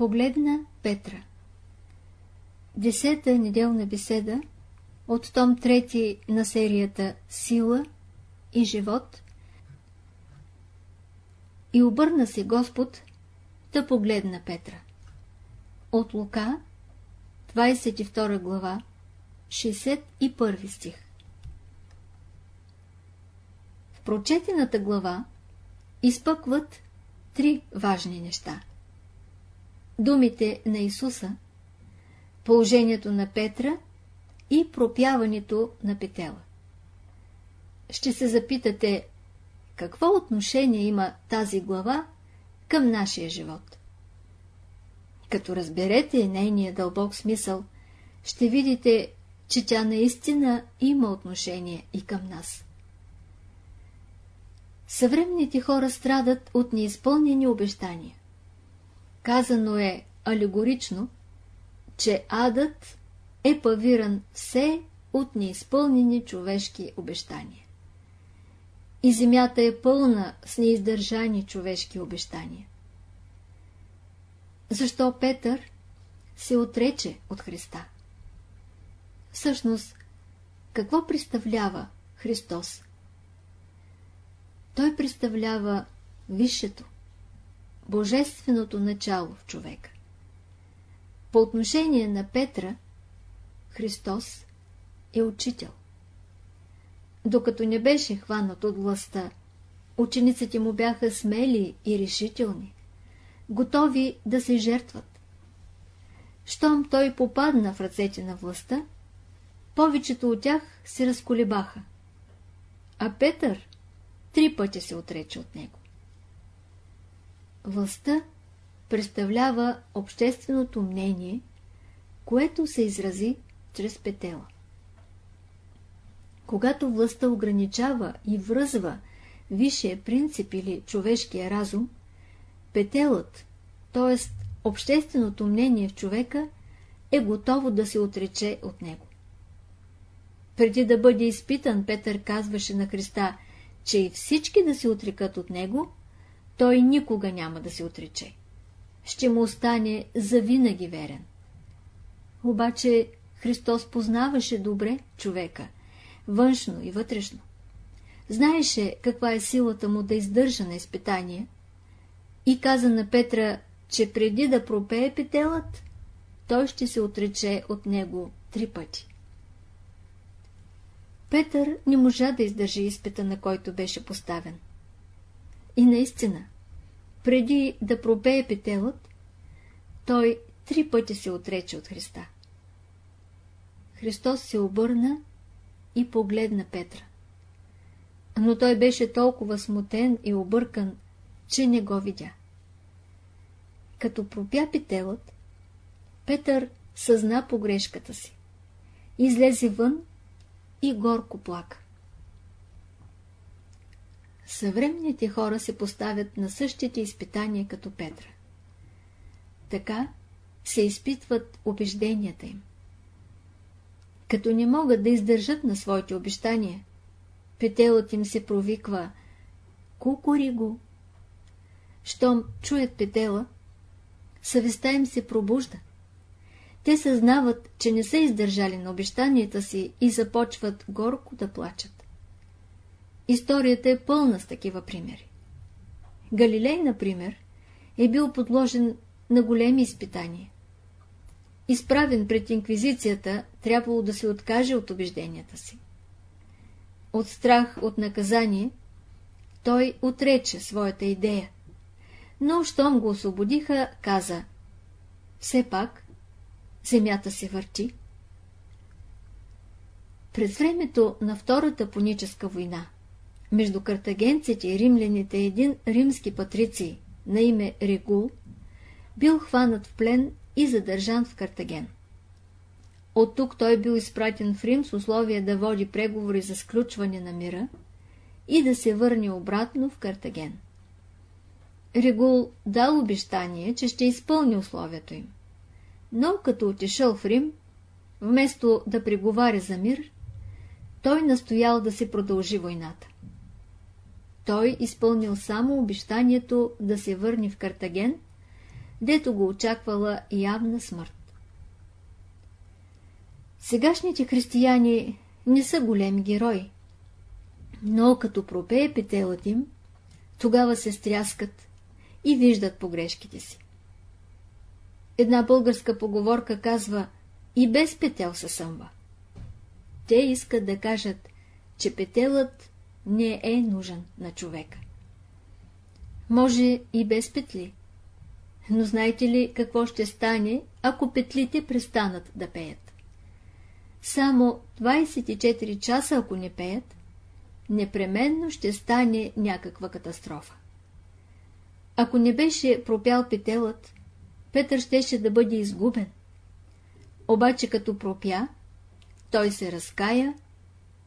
Погледна Петра Десета неделна беседа от том трети на серията Сила и живот и обърна се Господ да погледна Петра. От Лука, 22 глава, 61 стих В прочетената глава изпъкват три важни неща. Думите на Исуса, положението на Петра и пропяването на петела. Ще се запитате, какво отношение има тази глава към нашия живот? Като разберете нейния дълбок смисъл, ще видите, че тя наистина има отношение и към нас. Съвременните хора страдат от неизпълнени обещания. Казано е алегорично, че адът е павиран все от неизпълнени човешки обещания. И земята е пълна с неиздържани човешки обещания. Защо Петър се отрече от Христа? Всъщност, какво представлява Христос? Той представлява висшето, божественото начало в човека. По отношение на Петра, Христос е учител. Докато не беше хванат от властта, учениците му бяха смели и решителни, готови да се жертват. Щом той попадна в ръцете на властта, повечето от тях се разколебаха, а Петър три пъти се отрече от него. Властта представлява общественото мнение, което се изрази чрез петела. Когато властта ограничава и връзва висшия принцип или човешкия разум, петелът, т.е. общественото мнение в човека, е готово да се отрече от него. Преди да бъде изпитан, Петър казваше на Христа, че и всички да се отрекат от него, той никога няма да се отрече. Ще му остане завинаги верен. Обаче Христос познаваше добре човека, външно и вътрешно. Знаеше каква е силата му да издържа на изпитание и каза на Петра, че преди да пропее петелът, той ще се отрече от него три пъти. Петър не можа да издържи изпита, на който беше поставен. И наистина, преди да пропее петелът, той три пъти се отрече от Христа. Христос се обърна и погледна Петра. Но той беше толкова смутен и объркан, че не го видя. Като пропя петелът, Петър съзна погрешката си. Излезе вън и горко плака. Съвременните хора се поставят на същите изпитания като Петра. Така се изпитват убежденията им. Като не могат да издържат на своите обещания, петелът им се провиква «Кукуриго». Щом чуят петела, съвестта им се пробужда. Те съзнават, че не са издържали на обещанията си и започват горко да плачат. Историята е пълна с такива примери. Галилей, например, е бил подложен на големи изпитания. Изправен пред инквизицията, трябвало да се откаже от убежденията си. От страх от наказание, той отрече своята идея. Но, щом го освободиха, каза, все пак, земята се върти. През времето на Втората пуническа война, между картагенците и римляните един римски патриций на име Регул бил хванат в плен и задържан в Картаген. От тук той бил изпратен в Рим с условие да води преговори за сключване на мира и да се върне обратно в Картаген. Регул дал обещание, че ще изпълни условието им. Но като отишъл в Рим, вместо да преговаря за мир, той настоял да се продължи войната. Той изпълнил само обещанието да се върне в Картаген, дето го очаквала явна смърт. Сегашните християни не са големи герои, но като пропее петелът им, тогава се стряскат и виждат погрешките си. Една българска поговорка казва и без петел се съмва. Те искат да кажат, че петелът не е нужен на човека. Може и без петли. Но знаете ли какво ще стане, ако петлите престанат да пеят? Само 24 часа, ако не пеят, непременно ще стане някаква катастрофа. Ако не беше пропял петелът, Петър щеше да бъде изгубен. Обаче като пропя, той се разкая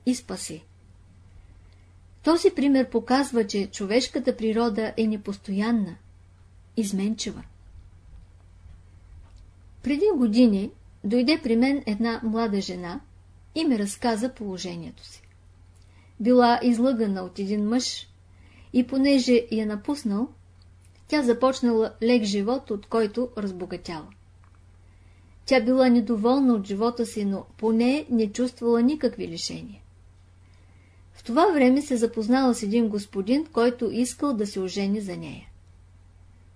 и спаси. Този пример показва, че човешката природа е непостоянна, изменчива. Преди години дойде при мен една млада жена и ми разказа положението си. Била излъгана от един мъж и понеже я напуснал, тя започнала лек живот, от който разбогатяла. Тя била недоволна от живота си, но поне не чувствала никакви лишения. Това време се запознала с един господин, който искал да се ожени за нея.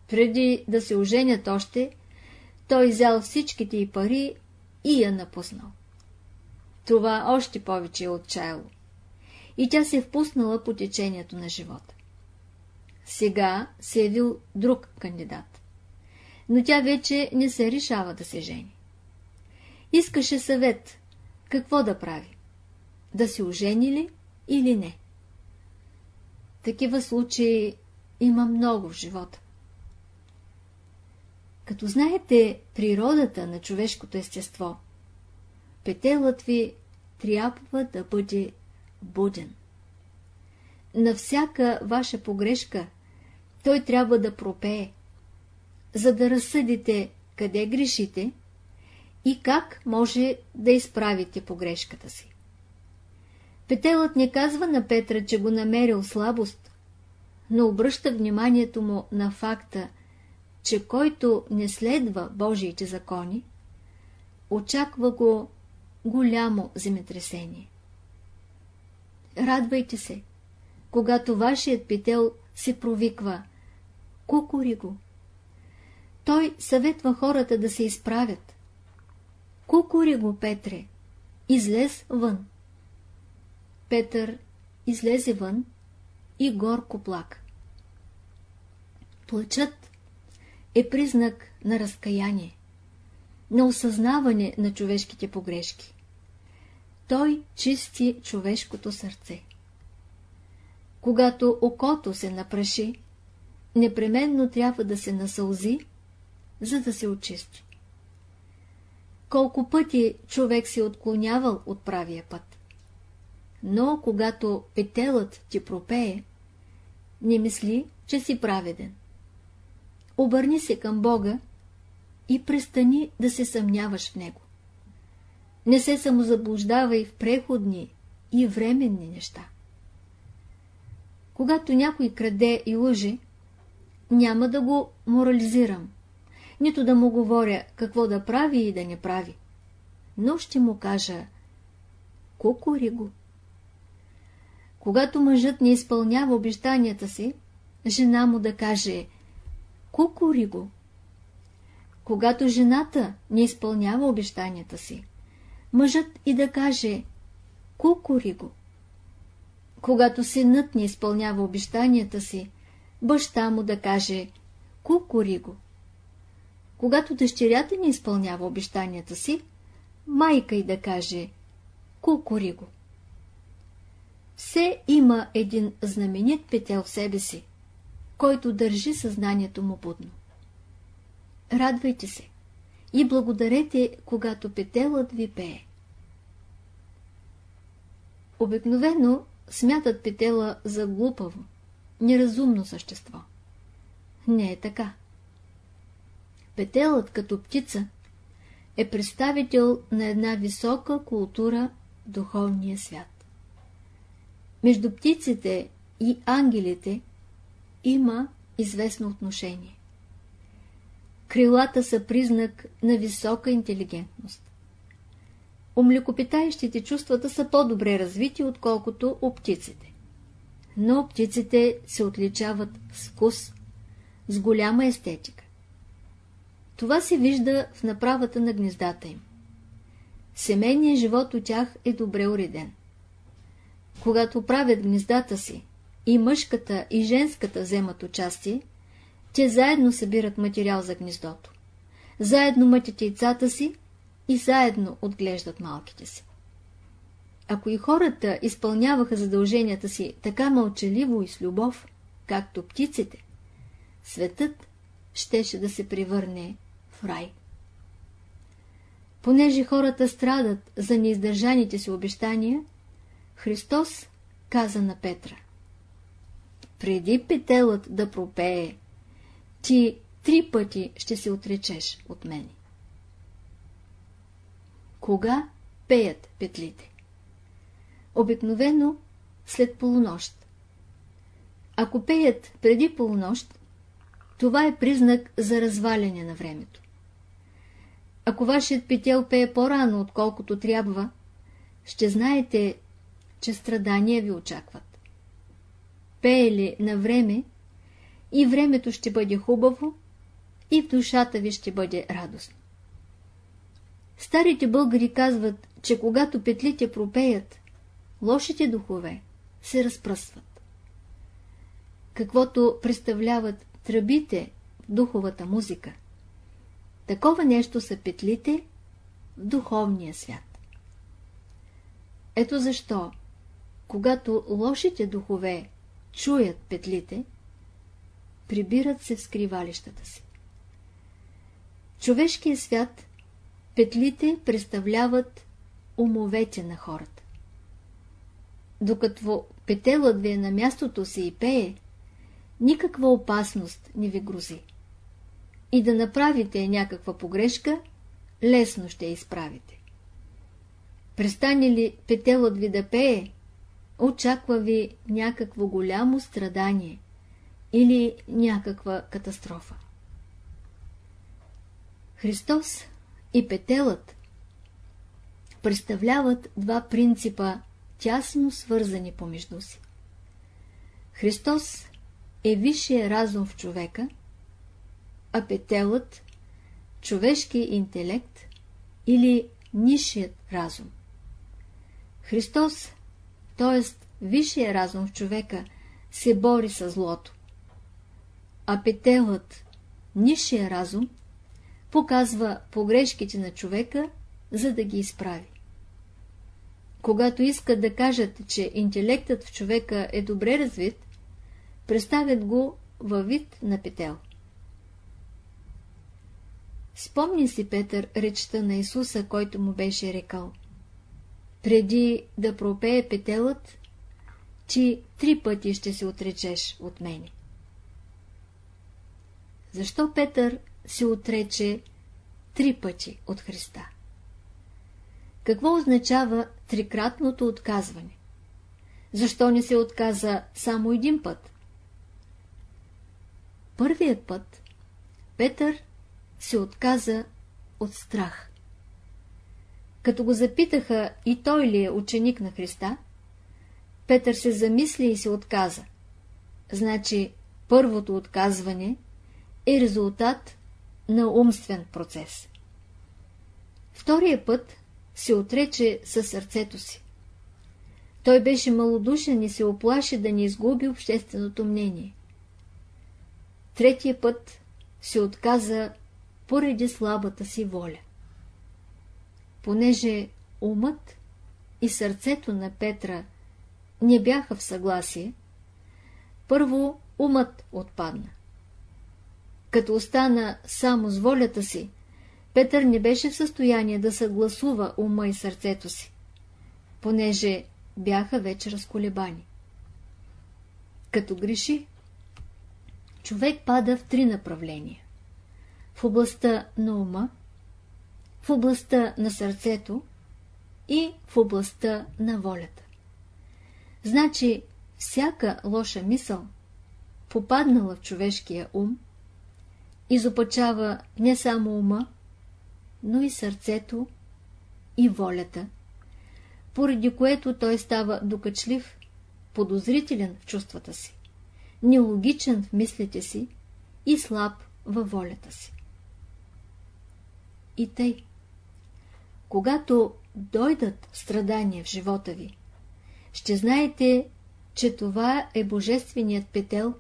Преди да се оженят още, той взял всичките й пари и я напуснал. Това още повече е отчаяло. И тя се е впуснала по течението на живота. Сега се е вил друг кандидат. Но тя вече не се решава да се жени. Искаше съвет, какво да прави. Да се ожени ли или не? Такива случаи има много в живота. Като знаете природата на човешкото естество, петелът ви трябва да бъде буден. На всяка ваша погрешка той трябва да пропее, за да разсъдите къде грешите и как може да изправите погрешката си. Петелът не казва на Петра, че го намерил слабост, но обръща вниманието му на факта, че който не следва Божиите закони, очаква го голямо земетресение. Радвайте се, когато вашият петел се провиква Кукуриго. Той съветва хората да се изправят. Кукуриго, Петре, излез вън. Петър излезе вън и горко плак. Плачът е признак на разкаяние, на осъзнаване на човешките погрешки. Той чисти човешкото сърце. Когато окото се напраши, непременно трябва да се насълзи, за да се очисти. Колко пъти човек се отклонявал от правия път. Но когато петелът ти пропее, не мисли, че си праведен. Обърни се към Бога и престани да се съмняваш в Него. Не се самозаблуждавай в преходни и временни неща. Когато някой краде и лъжи, няма да го морализирам, нито да му говоря какво да прави и да не прави, но ще му кажа кукури го. Когато мъжът не изпълнява обещанията си, жена му да каже кукури го. Когато жената не изпълнява обещанията си, мъжът и да каже кукури го. Когато синът не изпълнява обещанията си, баща му да каже «Кукури го». Когато дъщерята не изпълнява обещанията си, майка й да каже «Кукури го». Все има един знаменит петел в себе си, който държи съзнанието му будно. Радвайте се и благодарете, когато петелът ви пее. Обикновено смятат петела за глупаво, неразумно същество. Не е така. Петелът като птица е представител на една висока култура духовния свят. Между птиците и ангелите има известно отношение. крилата са признак на висока интелигентност. У млекопитаещите чувствата са по-добре развити, отколкото у птиците. Но птиците се отличават с вкус, с голяма естетика. Това се вижда в направата на гнездата им. Семейният живот от тях е добре уреден. Когато правят гнездата си, и мъжката, и женската вземат участие, те заедно събират материал за гнездото. Заедно мътят яйцата си и заедно отглеждат малките си. Ако и хората изпълняваха задълженията си така мълчаливо и с любов, както птиците, светът щеше да се превърне в рай. Понеже хората страдат за неиздържаните си обещания, Христос каза на Петра Преди петелът да пропее, ти три пъти ще се отречеш от мене. Кога пеят петлите? Обикновено след полунощ. Ако пеят преди полунощ, това е признак за разваляне на времето. Ако вашият петел пее по-рано, отколкото трябва, ще знаете, че страдания ви очакват. Пее ли на време, и времето ще бъде хубаво, и в душата ви ще бъде радостно. Старите българи казват, че когато петлите пропеят, лошите духове се разпръсват. Каквото представляват тръбите в духовата музика, такова нещо са петлите в духовния свят. Ето защо, когато лошите духове чуят петлите, прибират се в скривалищата си. Човешкият свят Петлите представляват умовете на хората. Докато петелът ви е на мястото си и пее, никаква опасност не ви грози. И да направите някаква погрешка, лесно ще я изправите. Престане ли петелът ви да пее, очаква ви някакво голямо страдание или някаква катастрофа. Христос и петелът представляват два принципа, тясно свързани помежду си. Христос е висшия разум в човека, а петелът – човешки интелект или нишият разум. Христос, т.е. висшия разум в човека, се бори с злото, а петелът, нишия разум, показва погрешките на човека, за да ги изправи. Когато искат да кажат, че интелектът в човека е добре развит, представят го във вид на петел. Спомни си Петър речта на Исуса, който му беше рекал. Преди да пропее петелът, ти три пъти ще се отречеш от мене. Защо Петър се отрече три пъти от Христа. Какво означава трикратното отказване? Защо не се отказа само един път? Първият път Петър се отказа от страх. Като го запитаха и той ли е ученик на Христа, Петър се замисли и се отказа. Значи първото отказване е резултат на умствен процес. Втория път се отрече със сърцето си. Той беше малодушен и се оплаши да не изгуби общественото мнение. Третия път се отказа поради слабата си воля. Понеже умът и сърцето на Петра не бяха в съгласие, първо умът отпадна. Като остана само с волята си, Петър не беше в състояние да съгласува ума и сърцето си, понеже бяха вече разколебани. Като греши, човек пада в три направления. В областта на ума, в областта на сърцето и в областта на волята. Значи, всяка лоша мисъл, попаднала в човешкия ум, изопачава не само ума, но и сърцето и волята, поради което той става докачлив, подозрителен в чувствата си, нелогичен в мислите си и слаб във волята си. И тъй, когато дойдат страдания в живота ви, ще знаете, че това е божественият петел,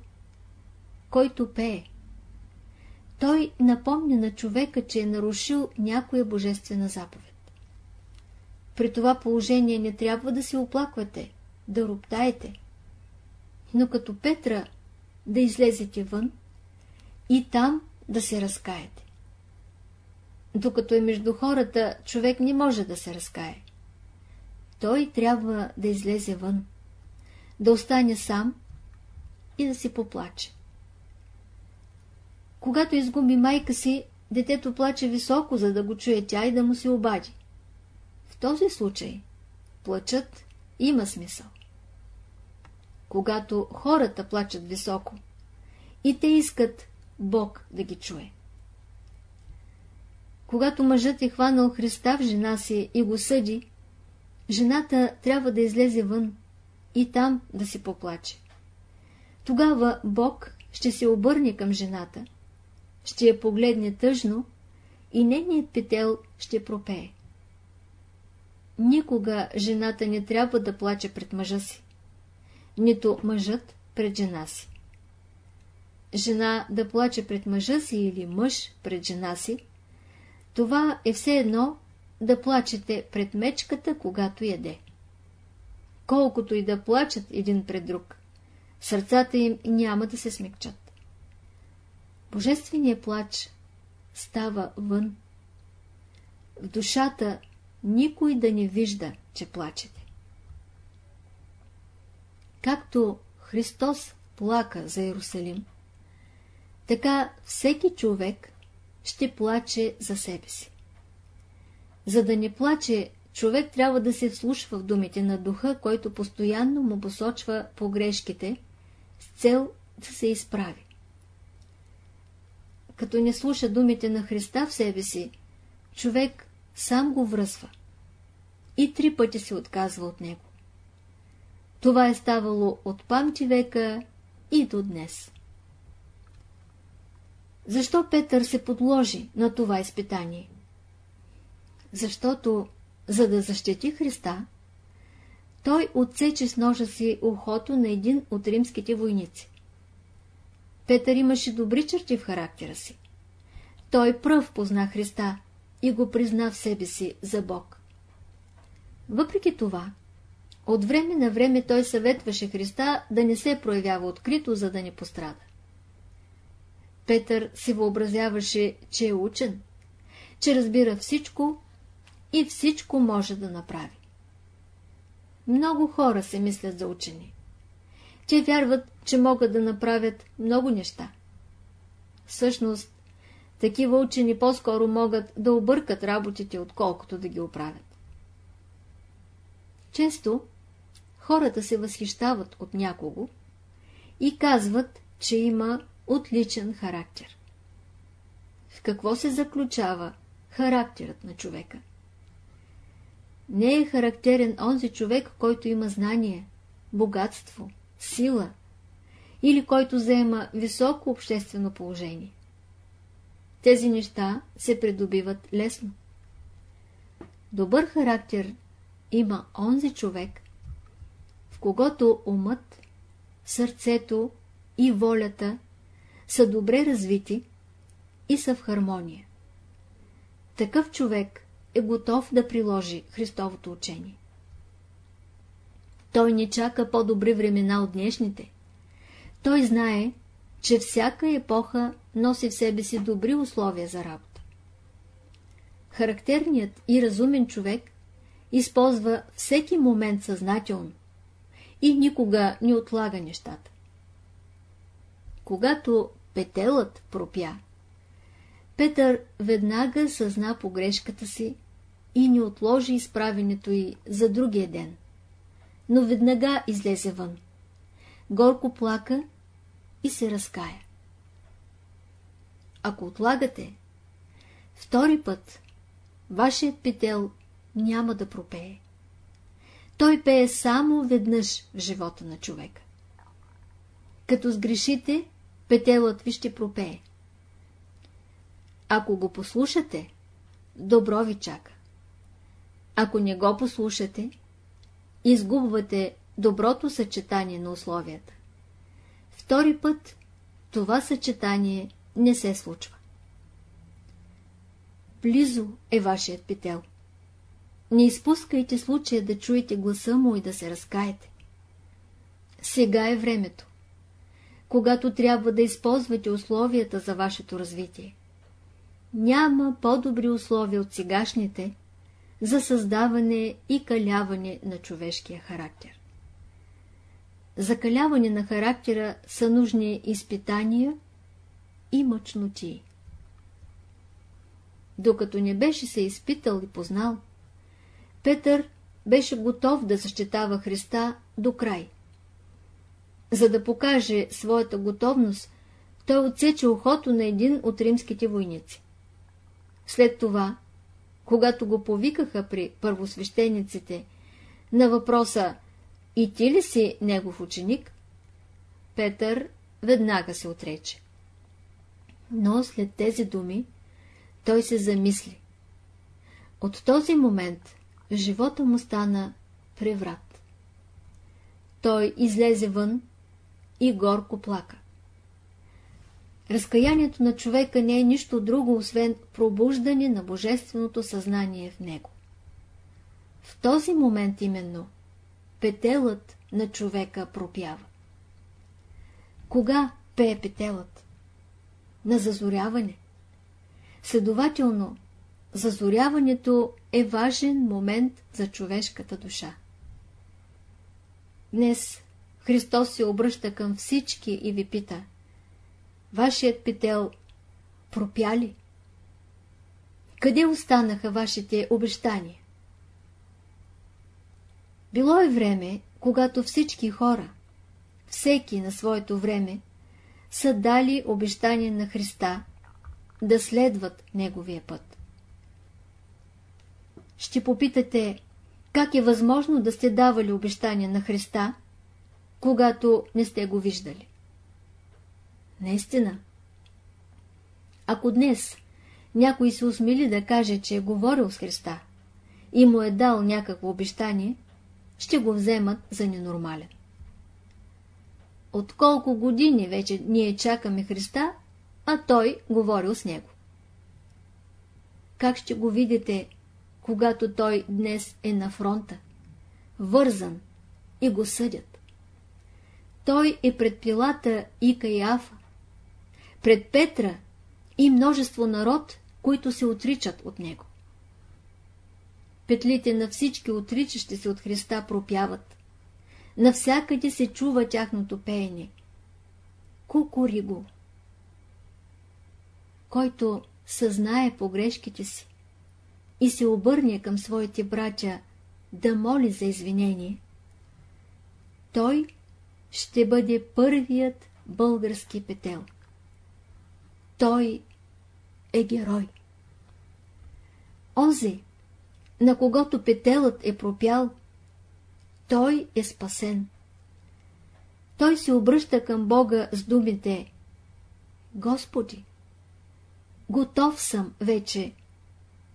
който пее. Той напомня на човека, че е нарушил някоя божествена заповед. При това положение не трябва да се оплаквате, да роптаете, но като Петра да излезете вън и там да се разкаете. Докато е между хората, човек не може да се разкае. Той трябва да излезе вън, да остане сам и да си поплаче. Когато изгуби майка си, детето плаче високо, за да го чуе тя и да му се обади. В този случай плачът има смисъл. Когато хората плачат високо и те искат Бог да ги чуе. Когато мъжът е хванал Христа в жена си и го съди, жената трябва да излезе вън и там да си поплаче. Тогава Бог ще се обърне към жената, ще я погледне тъжно и нейният петел ще пропее. Никога жената не трябва да плаче пред мъжа си, нито мъжът пред жена си. Жена да плаче пред мъжа си или мъж пред жена си, това е все едно да плачете пред мечката, когато яде. Колкото и да плачат един пред друг, сърцата им няма да се смекчат. Божественият плач става вън. В душата никой да не вижда, че плачете. Както Христос плака за Иерусалим, така всеки човек ще плаче за себе си. За да не плаче, човек трябва да се вслушва в думите на духа, който постоянно му посочва погрешките, с цел да се изправи. Като не слуша думите на Христа в себе си, човек сам го връзва и три пъти се отказва от него. Това е ставало от памти века и до днес. Защо Петър се подложи на това изпитание? Защото, за да защити Христа, той отсече с ножа си ухото на един от римските войници. Петър имаше добри черти в характера си. Той пръв позна Христа и го призна в себе си за Бог. Въпреки това, от време на време той съветваше Христа да не се проявява открито, за да не пострада. Петър си въобразяваше, че е учен, че разбира всичко и всичко може да направи. Много хора се мислят за учени. Те вярват, че могат да направят много неща. Всъщност, такива учени по-скоро могат да объркат работите, отколкото да ги оправят. Често хората се възхищават от някого и казват, че има отличен характер. В какво се заключава характерът на човека? Не е характерен онзи човек, който има знание, богатство, сила или който заема високо обществено положение. Тези неща се придобиват лесно. Добър характер има онзи човек, в когото умът, сърцето и волята са добре развити и са в хармония. Такъв човек е готов да приложи Христовото учение. Той не чака по-добри времена от днешните. Той знае, че всяка епоха носи в себе си добри условия за работа. Характерният и разумен човек използва всеки момент съзнателно и никога не отлага нещата. Когато петелът пропя. Петър веднага съзна погрешката си и не отложи изправенето й за другия ден. Но веднага излезе вън. Горко плака и се разкая. ако отлагате, втори път вашият петел няма да пропее. Той пее само веднъж в живота на човека. Като сгрешите, петелът ви ще пропее. Ако го послушате, добро ви чака. Ако не го послушате, изгубвате доброто съчетание на условията. Втори път това съчетание не се случва. Близо е вашият петел. Не изпускайте случая да чуете гласа му и да се разкаете. Сега е времето, когато трябва да използвате условията за вашето развитие. Няма по-добри условия от сегашните за създаване и каляване на човешкия характер. За каляване на характера са нужни изпитания и мъчноти. Докато не беше се изпитал и познал, Петър беше готов да защитава Христа до край. За да покаже своята готовност, той отсече ухото на един от римските войници. След това, когато го повикаха при първосвещениците, на въпроса «И ти ли си негов ученик?» Петър веднага се отрече. Но след тези думи той се замисли. От този момент живота му стана преврат. Той излезе вън и горко плака. Разкаянието на човека не е нищо друго, освен пробуждане на божественото съзнание в него. В този момент именно петелът на човека пропява. Кога пее петелът? На зазоряване. Следователно, зазоряването е важен момент за човешката душа. Днес Христос се обръща към всички и ви пита Вашият петел пропя ли? Къде останаха вашите обещания? Било е време, когато всички хора, всеки на своето време, са дали обещание на Христа да следват Неговия път. Ще попитате, как е възможно да сте давали обещания на Христа, когато не сте го виждали? Наистина. Ако днес някой се усмили да каже, че е говорил с Христа и му е дал някакво обещание, ще го вземат за ненормален. От колко години вече ние чакаме Христа, а той говорил с него. Как ще го видите, когато той днес е на фронта, вързан и го съдят? Той е пред Пилата и Каяфа, пред Петра и множество народ, които се отричат от него. Петлите на всички отричащи се от Христа пропяват. Навсякъде се чува тяхното пеене. Кукуриго. Който съзнае погрешките си и се обърне към своите братя да моли за извинение, той ще бъде първият български петел. Той е герой. Онзи, на когото петелът е пропял, той е спасен. Той се обръща към Бога с думите Господи, готов съм вече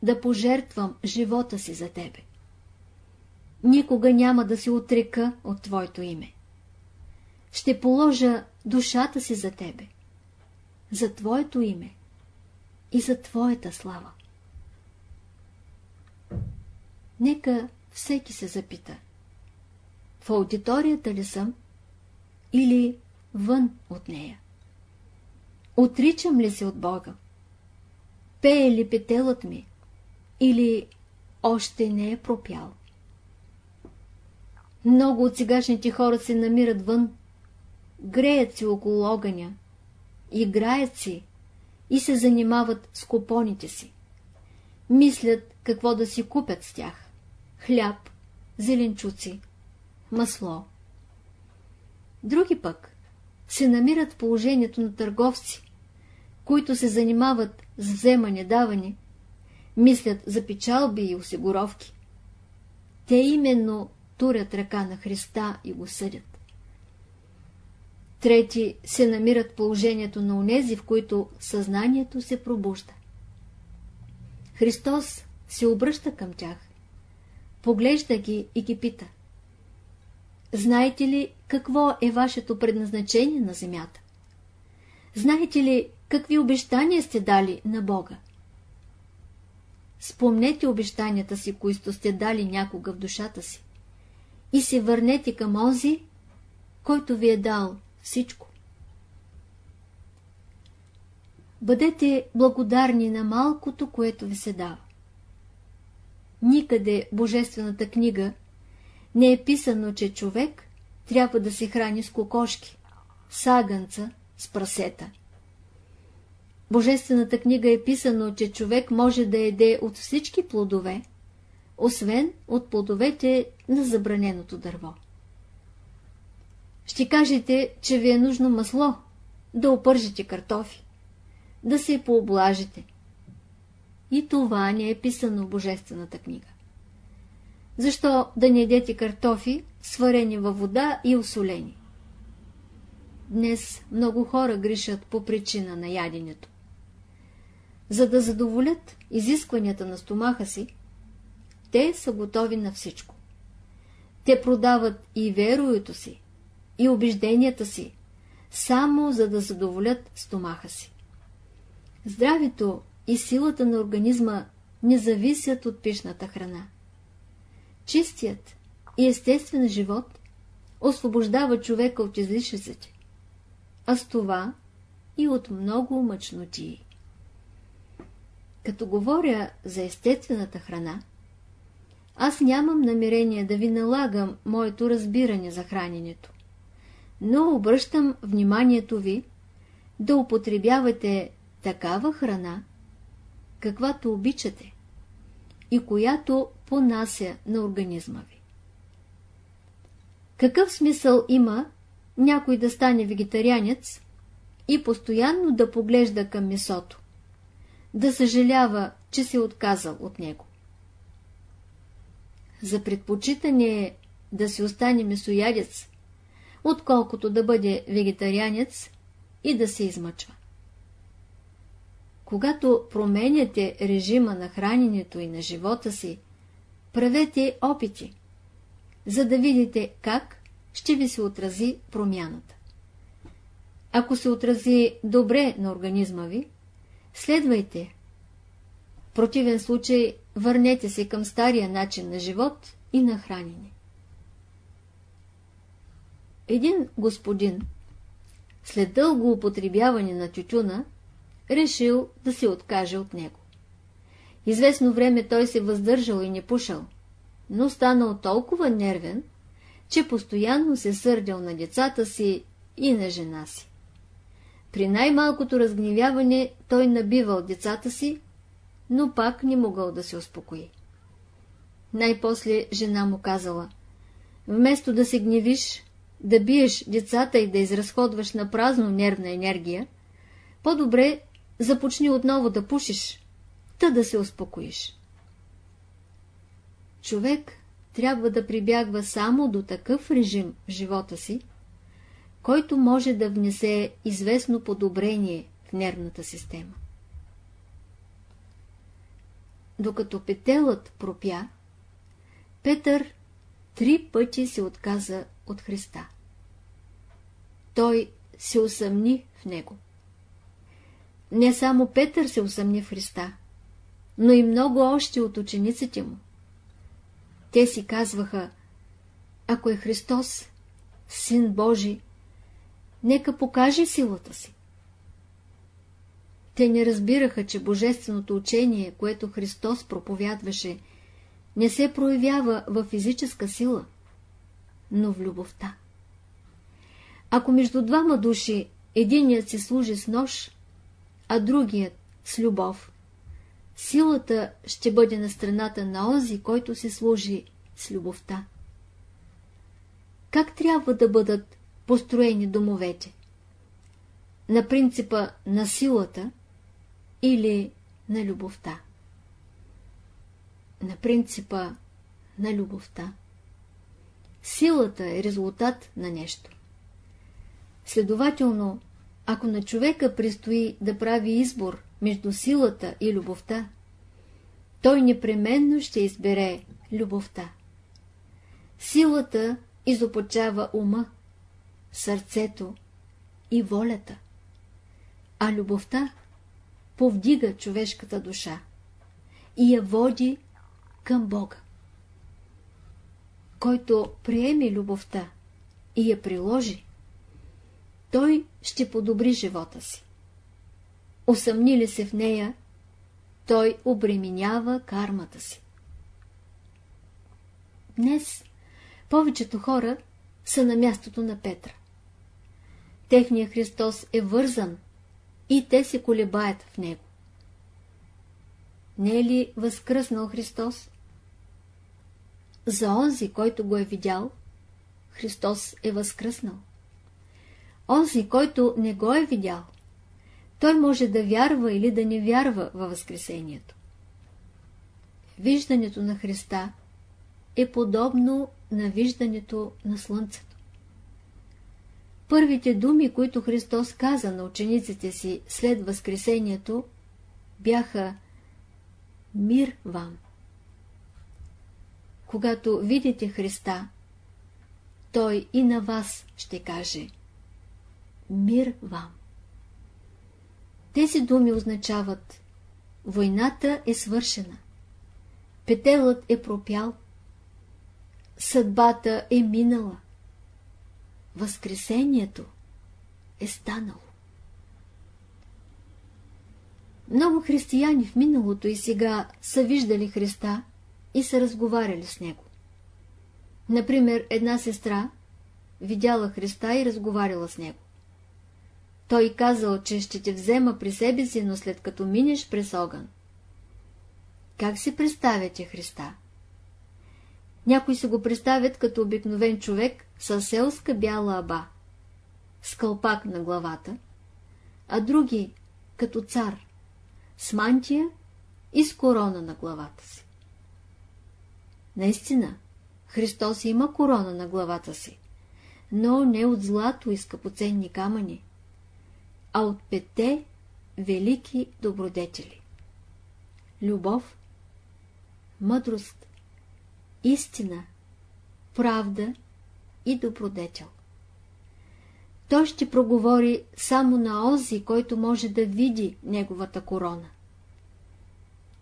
да пожертвам живота си за Тебе. Никога няма да се отрека от Твоето име. Ще положа душата си за Тебе за Твоето име и за Твоята слава. Нека всеки се запита. В аудиторията ли съм или вън от нея? Отричам ли се от Бога? Пее ли петелът ми или още не е пропял? Много от сегашните хора се намират вън, греят се около огъня, играят си и се занимават с купоните си. Мислят какво да си купят с тях. Хляб, зеленчуци, масло. Други пък се намират в положението на търговци, които се занимават с вземане-даване, мислят за печалби и осигуровки. Те именно турят ръка на Христа и го съдят. Трети се намират положението на унези, в които съзнанието се пробужда. Христос се обръща към тях, поглежда ги и ги пита. Знаете ли какво е вашето предназначение на земята? Знаете ли какви обещания сте дали на Бога? Спомнете обещанията си, които сте дали някога в душата си и се върнете към онзи, който ви е дал всичко. Бъдете благодарни на малкото, което ви се дава. Никъде Божествената книга не е писано, че човек трябва да се храни с кокошки, с агънца, с прасета. Божествената книга е писано, че човек може да еде от всички плодове, освен от плодовете на забраненото дърво. Ще кажете, че ви е нужно масло, да опържете картофи, да се пооблажите. И това не е писано в Божествената книга. Защо да не едете картофи, сварени във вода и осолени? Днес много хора грешат по причина на яденето. За да задоволят изискванията на стомаха си, те са готови на всичко. Те продават и веруето си, и убежденията си, само за да задоволят стомаха си. Здравето и силата на организма не зависят от пишната храна. Чистият и естествен живот освобождава човека от излишъците, а с това и от много мъчноти. Като говоря за естествената храна, аз нямам намерение да ви налагам моето разбиране за храненето, но обръщам вниманието ви да употребявате такава храна, каквато обичате и която понася на организма ви. Какъв смисъл има някой да стане вегетарианец и постоянно да поглежда към месото, да съжалява, че се е отказал от него? За предпочитане е да си остане месоядец, отколкото да бъде вегетарианец и да се измъчва. Когато променяте режима на храненето и на живота си, правете опити, за да видите как ще ви се отрази промяната. Ако се отрази добре на организма ви, следвайте. В противен случай върнете се към стария начин на живот и на хранене. Един господин, след дълго употребяване на тютюна, решил да се откаже от него. Известно време той се въздържал и не пушал, но станал толкова нервен, че постоянно се сърдял на децата си и на жена си. При най-малкото разгневяване той набивал децата си, но пак не могъл да се успокои. Най-после жена му казала, вместо да се гневиш, да биеш децата и да изразходваш на празно нервна енергия, по-добре започни отново да пушиш, та да се успокоиш. Човек трябва да прибягва само до такъв режим в живота си, който може да внесе известно подобрение в нервната система. Докато петелът пропя, Петър три пъти се отказа от Христа. Той се усъмни в него. Не само Петър се усъмни в Христа, но и много още от учениците му. Те си казваха, ако е Христос, Син Божий, нека покаже силата си. Те не разбираха, че божественото учение, което Христос проповядваше, не се проявява в физическа сила, но в любовта. Ако между двама души единият се служи с нож, а другият с любов, силата ще бъде на страната на онзи, който се служи с любовта. Как трябва да бъдат построени домовете? на принципа на силата или на любовта? На принципа на любовта. Силата е резултат на нещо. Следователно, ако на човека предстои да прави избор между силата и любовта, той непременно ще избере любовта. Силата изопочава ума, сърцето и волята, а любовта повдига човешката душа и я води към Бога. Който приеме любовта и я приложи, той ще подобри живота си. Усъмни ли се в нея, той обременява кармата си. Днес повечето хора са на мястото на Петра. Техният Христос е вързан и те се колебаят в него. Не е ли възкръснал Христос? За онзи, който го е видял, Христос е възкръснал. Онзи, който не го е видял, той може да вярва или да не вярва във Възкресението. Виждането на Христа е подобно на виждането на Слънцето. Първите думи, които Христос каза на учениците си след Възкресението, бяха Мир вам! Когато видите Христа, Той и на вас ще каже Мир вам! Тези думи означават Войната е свършена. Петелът е пропял. Съдбата е минала. Възкресението е станало. Много християни в миналото и сега са виждали Христа и са разговаряли с Него. Например, една сестра видяла Христа и разговаряла с Него. Той казал, че ще те взема при себе си, но след като минеш през огън. Как си представяте Христа? Някои се го представят като обикновен човек с селска бяла аба, с кълпак на главата, а други като цар, с мантия и с корона на главата си. Наистина, Христос има корона на главата си, но не от злато и скъпоценни камъни, а от пете велики добродетели. Любов, мъдрост, истина, правда и добродетел. Той ще проговори само на онзи, който може да види неговата корона.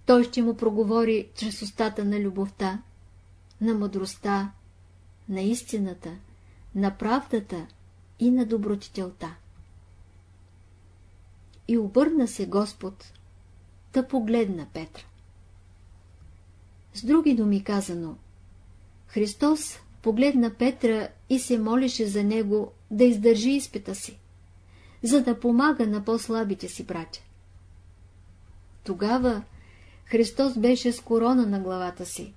Той ще му проговори чрез устата на любовта, на мъдростта, на истината, на правдата и на добротителта. И обърна се Господ да погледна Петра. С други думи казано, Христос погледна Петра и се молеше за него да издържи изпита си, за да помага на по-слабите си братя. Тогава Христос беше с корона на главата си,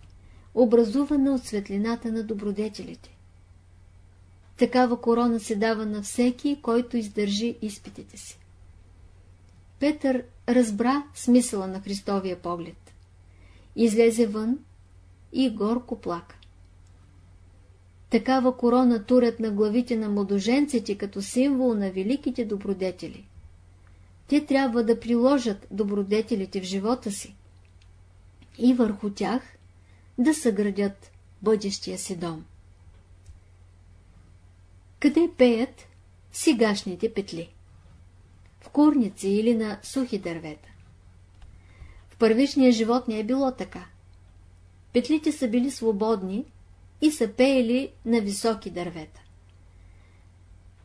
образувана от светлината на добродетелите. Такава корона се дава на всеки, който издържи изпитите си. Петър разбра смисъла на Христовия поглед. Излезе вън и горко плака. Такава корона турят на главите на младоженците като символ на великите добродетели. Те трябва да приложат добродетелите в живота си и върху тях да съградят бъдещия си дом. Къде пеят сегашните петли? В курници или на сухи дървета. В първичния живот не е било така. Петлите са били свободни и са пеели на високи дървета.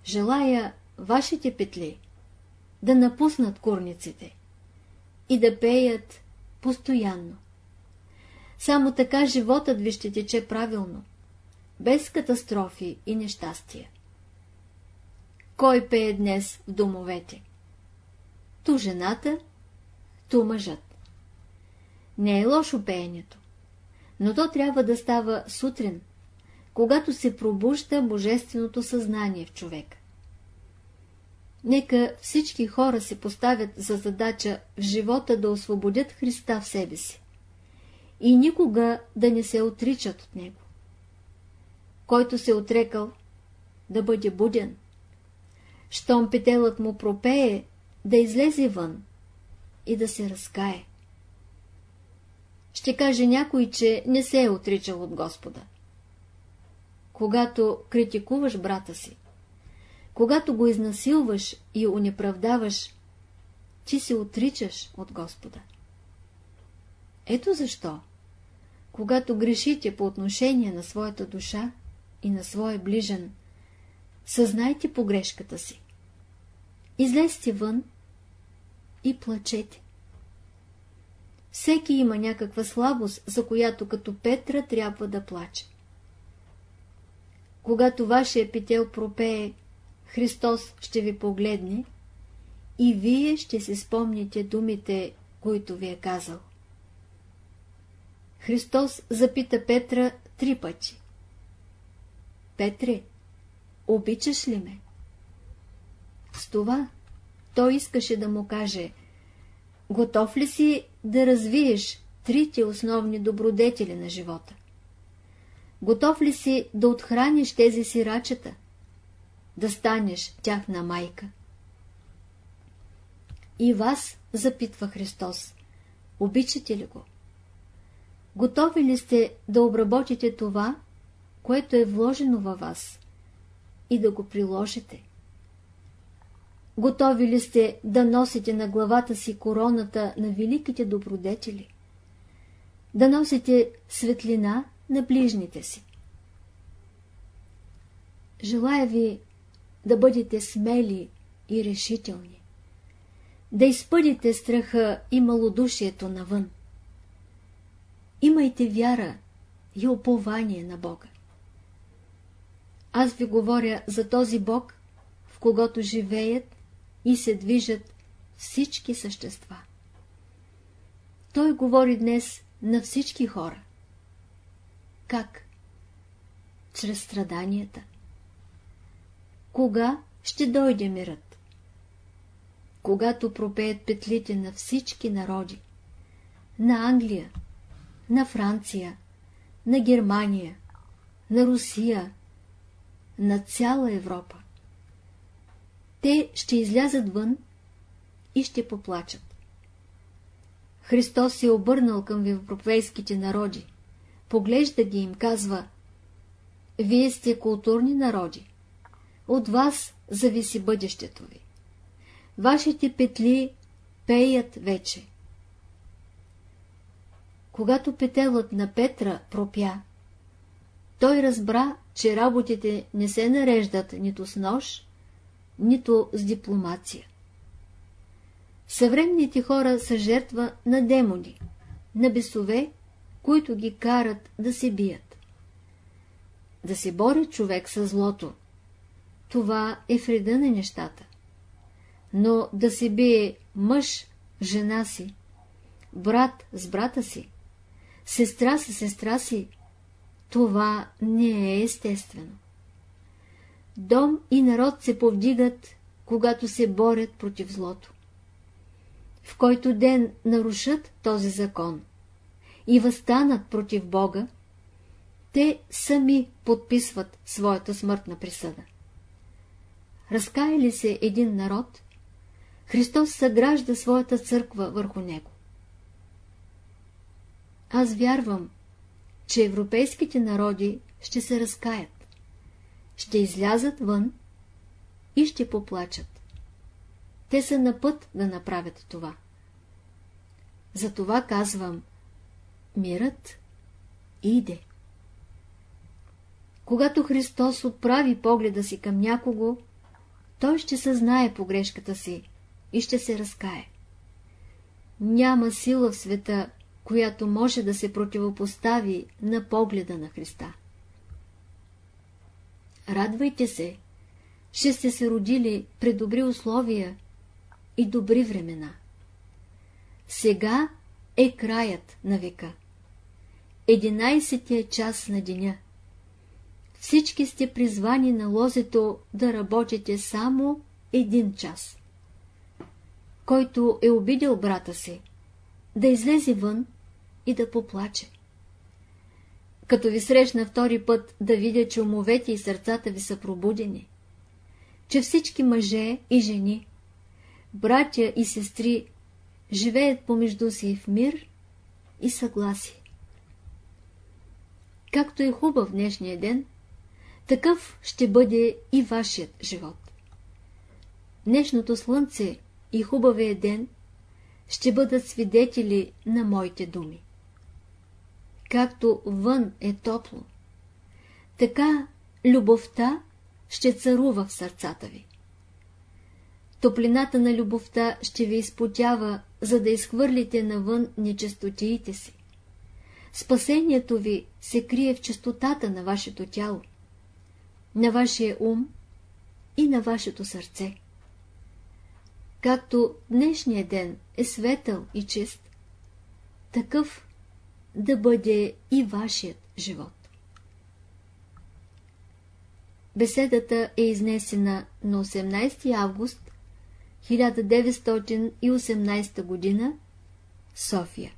Желая вашите петли да напуснат курниците и да пеят постоянно. Само така животът ви ще тече правилно, без катастрофи и нещастия. Кой пее днес в домовете? Ту жената, ту мъжът. Не е лошо пеенето, но то трябва да става сутрин, когато се пробужда божественото съзнание в човека. Нека всички хора се поставят за задача в живота да освободят Христа в себе си и никога да не се отричат от Него. Който се отрекал, да бъде буден. Щом петелът му пропее, да излезе вън и да се разкае. Ще каже някой, че не се е отричал от Господа. Когато критикуваш брата си, когато го изнасилваш и унеправдаваш, ти се отричаш от Господа. Ето защо, когато грешите по отношение на своята душа и на своя ближен, съзнайте погрешката си. Излезте вън и плачете. Всеки има някаква слабост, за която като Петра трябва да плаче. Когато вашия петел пропее, Христос ще ви погледне и вие ще се спомните думите, които ви е казал. Христос запита Петра три пъти. Петре, обичаш ли ме? С това той искаше да му каже, готов ли си да развиеш трите основни добродетели на живота? Готов ли си да отхраниш тези сирачета? Да станеш тяхна майка? И вас, запитва Христос, обичате ли го? Готови ли сте да обработите това, което е вложено във вас и да го приложите? Готови ли сте да носите на главата си короната на великите добродетели? Да носите светлина на ближните си? Желая ви да бъдете смели и решителни, да изпъдите страха и малодушието навън. Имайте вяра и упование на Бога. Аз ви говоря за този Бог, в когото живеят и се движат всички същества. Той говори днес на всички хора. Как? Чрез страданията. Кога ще дойде мирът? Когато пропеят петлите на всички народи. На Англия, на Франция, на Германия, на Русия, на цяла Европа. Те ще излязат вън и ще поплачат. Христос се е обърнал към европейските народи, поглежда ги им казва Вие сте културни народи, от вас зависи бъдещето ви. Вашите петли пеят вече. Когато петелът на Петра пропя, той разбра, че работите не се нареждат нито с нож, нито с дипломация. Съвременните хора са жертва на демони, на бесове, които ги карат да се бият. Да се бори човек с злото, това е вреда на нещата. Но да се бие мъж, жена си, брат с брата си, сестра с сестра си, това не е естествено. Дом и народ се повдигат, когато се борят против злото. В който ден нарушат този закон и възстанат против Бога, те сами подписват своята смъртна присъда. Разкая ли се един народ, Христос съгражда своята църква върху него. Аз вярвам, че европейските народи ще се разкаят, ще излязат вън и ще поплачат. Те са на път да направят това. Затова казвам, мирът иде. Когато Христос отправи погледа си към някого, той ще съзнае погрешката си и ще се разкае. Няма сила в света, която може да се противопостави на погледа на Христа. Радвайте се, ще сте се родили при добри условия и добри времена. Сега е краят на века. Единайсетия час на деня. Всички сте призвани на лозето да работите само един час. Който е обидил брата си, да излезе вън и да поплаче. Като ви срещна втори път да видя, че умовете и сърцата ви са пробудени, че всички мъже и жени, братя и сестри живеят помежду си в мир и съгласие. Както е хубав днешния ден, такъв ще бъде и вашият живот. Днешното слънце и хубавия ден ще бъдат свидетели на моите думи. Както вън е топло, така любовта ще царува в сърцата ви. Топлината на любовта ще ви изпотява, за да изхвърлите навън нечестотиите си. Спасението ви се крие в чистотата на вашето тяло, на вашия ум и на вашето сърце. Както днешния ден е светъл и чист, такъв да бъде и вашият живот. Беседата е изнесена на 18 август 1918 г. София